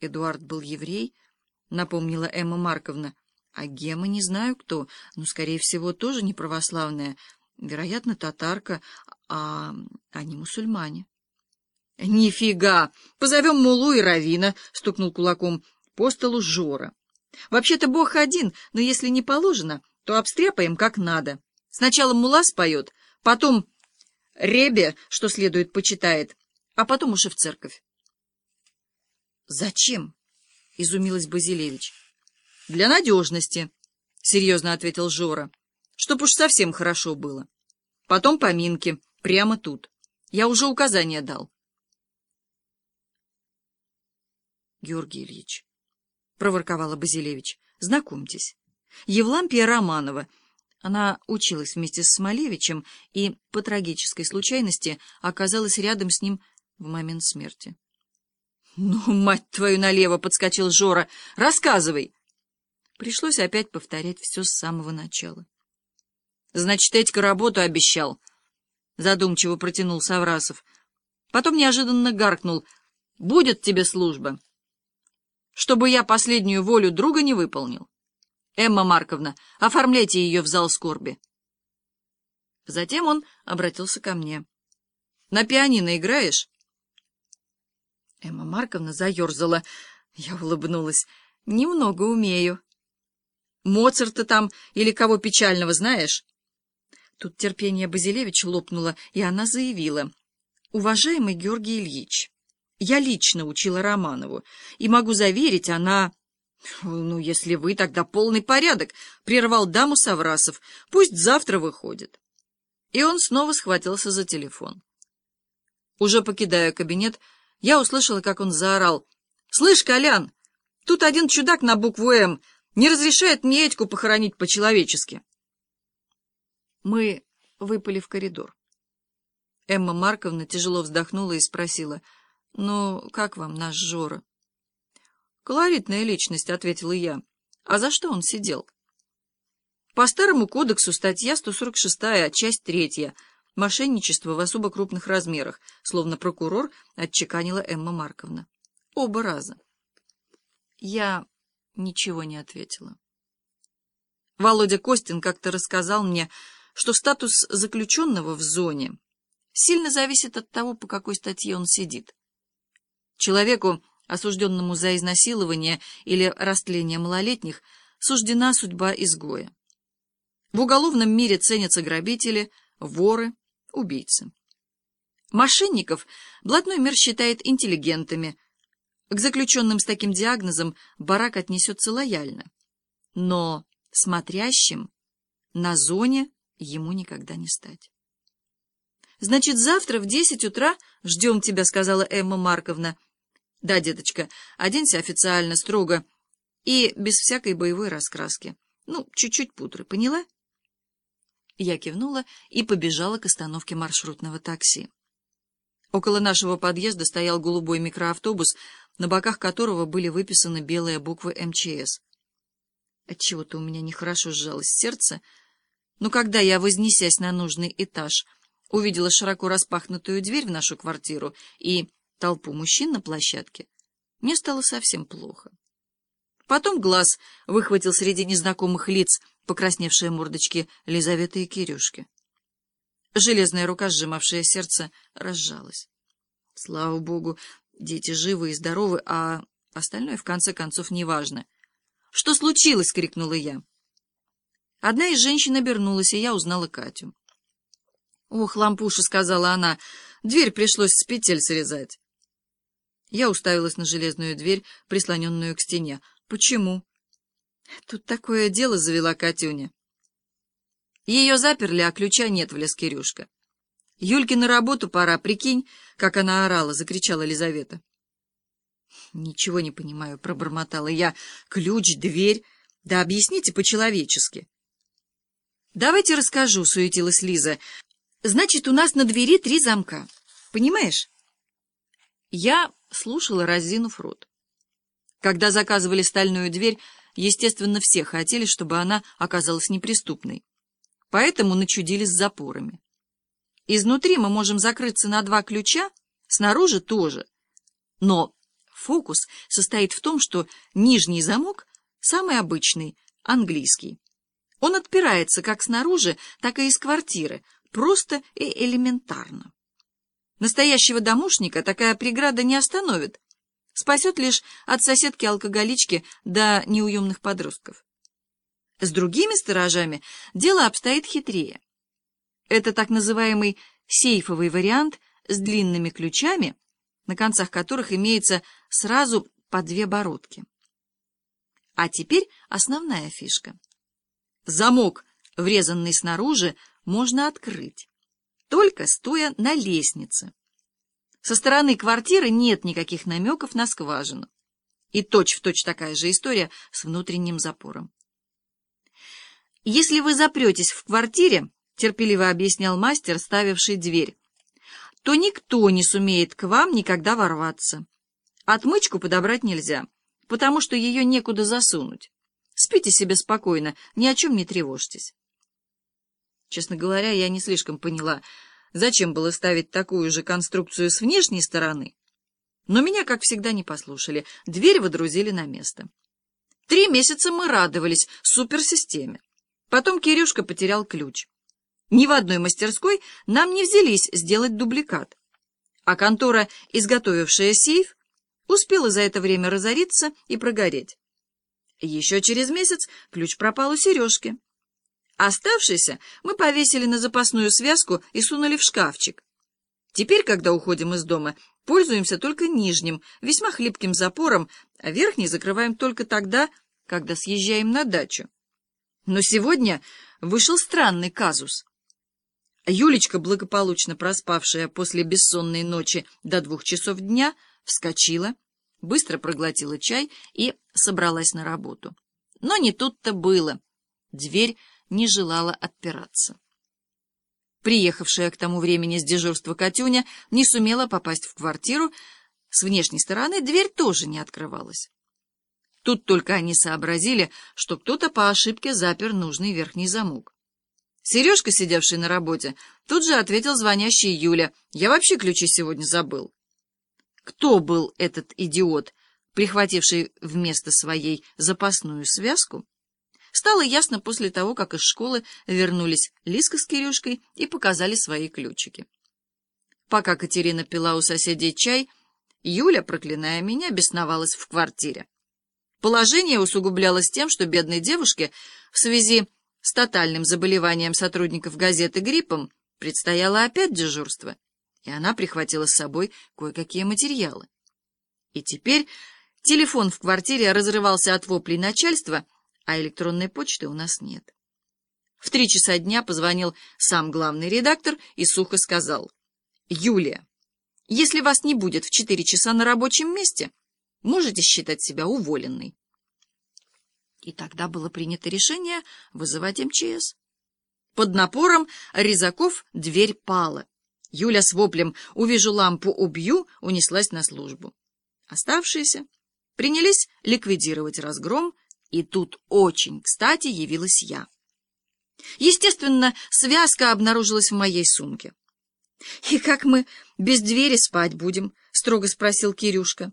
Эдуард был еврей, напомнила Эмма Марковна. А Гема не знаю кто, но, скорее всего, тоже не православная, вероятно, татарка, а они мусульмане. — Нифига! Позовем Мулу и Равина, — стукнул кулаком по столу Жора. — Вообще-то Бог один, но если не положено, то обстряпаем как надо. Сначала Мула споет, потом Ребе, что следует, почитает, а потом уж и в церковь. — Зачем? — изумилась Базилевич. — Для надежности, — серьезно ответил Жора, — чтоб уж совсем хорошо было. Потом поминки, прямо тут. Я уже указания дал. — Георгий Ильич, — проворковала Базилевич, — знакомьтесь. Евлампия Романова. Она училась вместе с Смолевичем и, по трагической случайности, оказалась рядом с ним в момент смерти. «Ну, мать твою, налево!» — подскочил Жора. «Рассказывай!» Пришлось опять повторять все с самого начала. «Значит, Этька работу обещал!» — задумчиво протянул Саврасов. Потом неожиданно гаркнул. «Будет тебе служба!» «Чтобы я последнюю волю друга не выполнил!» «Эмма Марковна, оформляйте ее в зал скорби!» Затем он обратился ко мне. «На пианино играешь?» Эмма Марковна заерзала. Я улыбнулась. «Немного умею». «Моцарта там или кого печального знаешь?» Тут терпение Базилевича лопнуло, и она заявила. «Уважаемый Георгий Ильич, я лично учила Романову, и могу заверить, она...» «Ну, если вы, тогда полный порядок», — прервал даму Саврасов. «Пусть завтра выходит». И он снова схватился за телефон. Уже покидая кабинет, я услышала, как он заорал. «Слышь, Колян, тут один чудак на букву «М» не разрешает мне Этьку похоронить по-человечески». Мы выпали в коридор. Эмма Марковна тяжело вздохнула и спросила, «Ну, как вам наш Жора?» «Колоритная личность», — ответила я. «А за что он сидел?» «По старому кодексу статья 146, часть третья мошенничество в особо крупных размерах, словно прокурор отчеканила Эмма Марковна. Оба раза. Я ничего не ответила. Володя Костин как-то рассказал мне, что статус заключенного в зоне сильно зависит от того, по какой статье он сидит. Человеку, осужденному за изнасилование или растление малолетних, суждена судьба изгоя. В уголовном мире ценятся грабители, воры, убийцы. Мошенников блатной мир считает интеллигентами. К заключенным с таким диагнозом барак отнесется лояльно. Но смотрящим на зоне ему никогда не стать. «Значит, завтра в десять утра ждем тебя», — сказала Эмма Марковна. «Да, деточка, оденься официально, строго и без всякой боевой раскраски. Ну, чуть-чуть пудры, поняла?» Я кивнула и побежала к остановке маршрутного такси. Около нашего подъезда стоял голубой микроавтобус, на боках которого были выписаны белые буквы МЧС. Отчего-то у меня нехорошо сжалось сердце, но когда я, вознесясь на нужный этаж, увидела широко распахнутую дверь в нашу квартиру и толпу мужчин на площадке, мне стало совсем плохо. Потом глаз выхватил среди незнакомых лиц покрасневшие мордочки Лизаветы и Кирюшки. Железная рука, сжимавшая сердце, разжалась. Слава богу, дети живы и здоровы, а остальное, в конце концов, неважно. «Что случилось?» — крикнула я. Одна из женщин обернулась, и я узнала Катю. «Ох, лампуша!» — сказала она. «Дверь пришлось с петель срезать». Я уставилась на железную дверь, прислоненную к стене. «Почему?» Тут такое дело завела Катюня. Ее заперли, а ключа нет, влез Кирюшка. Юльке на работу пора, прикинь, как она орала, закричала Лизавета. Ничего не понимаю, пробормотала я. Ключ, дверь, да объясните по-человечески. Давайте расскажу, суетилась Лиза. Значит, у нас на двери три замка. Понимаешь? Я слушала, разинув рот. Когда заказывали стальную дверь, Естественно, все хотели, чтобы она оказалась неприступной. Поэтому начудили с запорами. Изнутри мы можем закрыться на два ключа, снаружи тоже. Но Фокус состоит в том, что нижний замок самый обычный, английский. Он отпирается как снаружи, так и из квартиры, просто и элементарно. Настоящего домушника такая преграда не остановит, спасет лишь от соседки-алкоголички до неуемных подростков. С другими сторожами дело обстоит хитрее. Это так называемый сейфовый вариант с длинными ключами, на концах которых имеется сразу по две бородки. А теперь основная фишка. Замок, врезанный снаружи, можно открыть, только стоя на лестнице. Со стороны квартиры нет никаких намеков на скважину. И точь-в-точь точь такая же история с внутренним запором. Если вы запретесь в квартире, терпеливо объяснял мастер, ставивший дверь, то никто не сумеет к вам никогда ворваться. Отмычку подобрать нельзя, потому что ее некуда засунуть. Спите себе спокойно, ни о чем не тревожьтесь. Честно говоря, я не слишком поняла, зачем было ставить такую же конструкцию с внешней стороны. Но меня, как всегда, не послушали. Дверь водрузили на место. Три месяца мы радовались суперсистеме. Потом Кирюшка потерял ключ. Ни в одной мастерской нам не взялись сделать дубликат. А контора, изготовившая сейф, успела за это время разориться и прогореть. Еще через месяц ключ пропал у Сережки. Оставшийся мы повесили на запасную связку и сунули в шкафчик. Теперь, когда уходим из дома, пользуемся только нижним, весьма хлипким запором, а верхний закрываем только тогда, когда съезжаем на дачу. Но сегодня вышел странный казус. Юлечка, благополучно проспавшая после бессонной ночи до двух часов дня, вскочила, быстро проглотила чай и собралась на работу. Но не тут-то было. Дверь не желала отпираться. Приехавшая к тому времени с дежурства Катюня не сумела попасть в квартиру. С внешней стороны дверь тоже не открывалась. Тут только они сообразили, что кто-то по ошибке запер нужный верхний замок. Сережка, сидевший на работе, тут же ответил звонящий Юля. «Я вообще ключи сегодня забыл». Кто был этот идиот, прихвативший вместо своей запасную связку? Стало ясно после того, как из школы вернулись Лиска с Кирюшкой и показали свои ключики. Пока Катерина пила у соседей чай, Юля, проклиная меня, бесновалась в квартире. Положение усугублялось тем, что бедной девушке в связи с тотальным заболеванием сотрудников газеты гриппом предстояло опять дежурство, и она прихватила с собой кое-какие материалы. И теперь телефон в квартире разрывался от воплей начальства, а электронной почты у нас нет. В три часа дня позвонил сам главный редактор и сухо сказал, «Юлия, если вас не будет в четыре часа на рабочем месте, можете считать себя уволенной». И тогда было принято решение вызывать МЧС. Под напором резаков дверь пала. Юля с воплем «Увижу лампу, убью» унеслась на службу. Оставшиеся принялись ликвидировать разгром, и тут очень кстати явилась я. Естественно, связка обнаружилась в моей сумке. — И как мы без двери спать будем? — строго спросил Кирюшка.